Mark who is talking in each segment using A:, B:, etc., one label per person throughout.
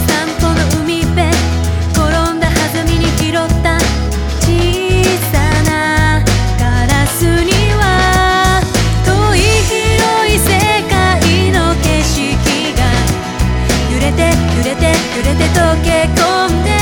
A: 散歩の海辺転んだ弾みに拾った小さなガラスには遠い広い世界の景色が揺れて揺れて揺れて溶け込んで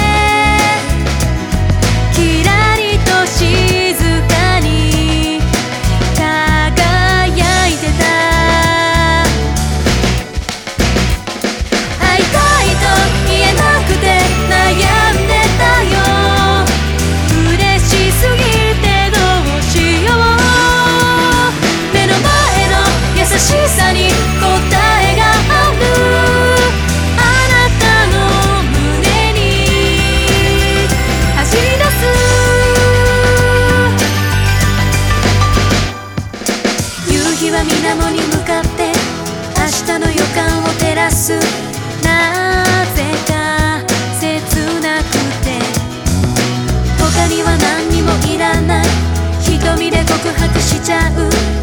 A: 追着。